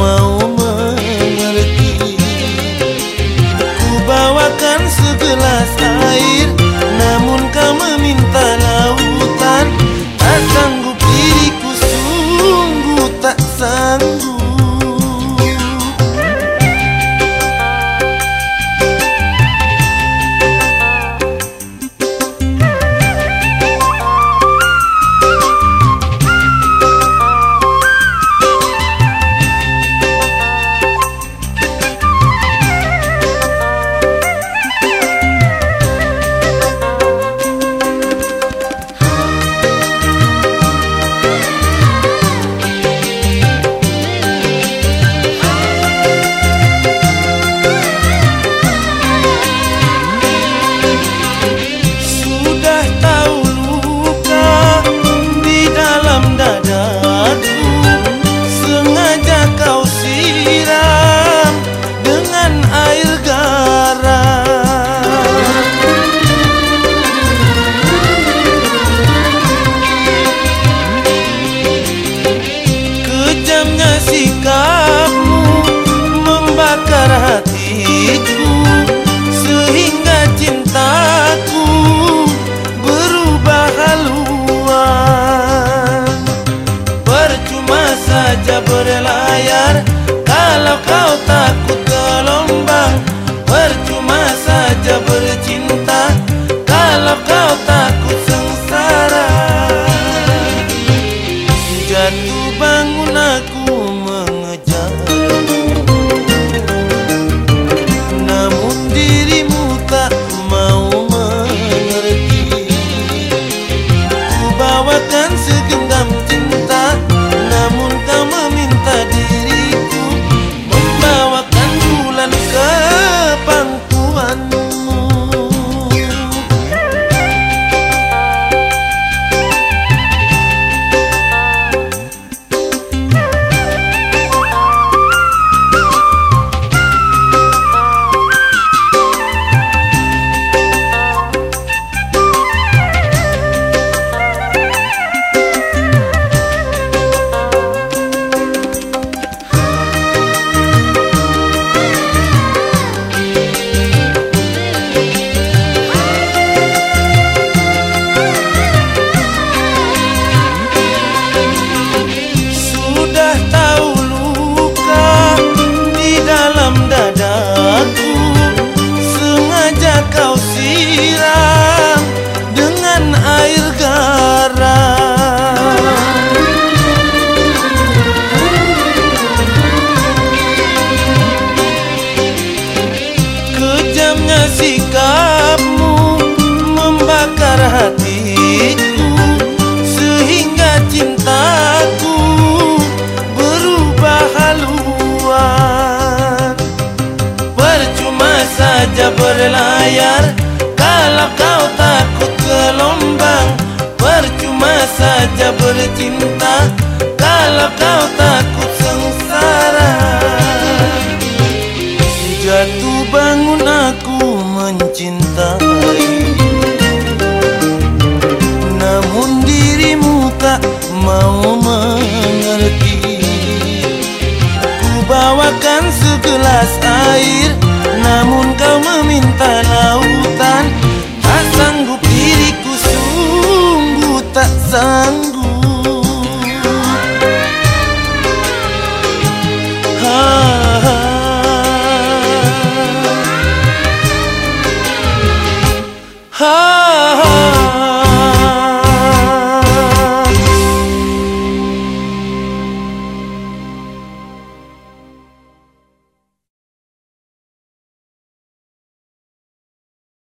mão. besar hatiku Sehingga cintaku berubah haluan. Percuma saja berlayar Kalau kau tak milikku Sehingga cintaku berubah haluan. Percuma saja berlayar Kalau kau takut gelombang. Percuma saja bercinta Kalau kau tak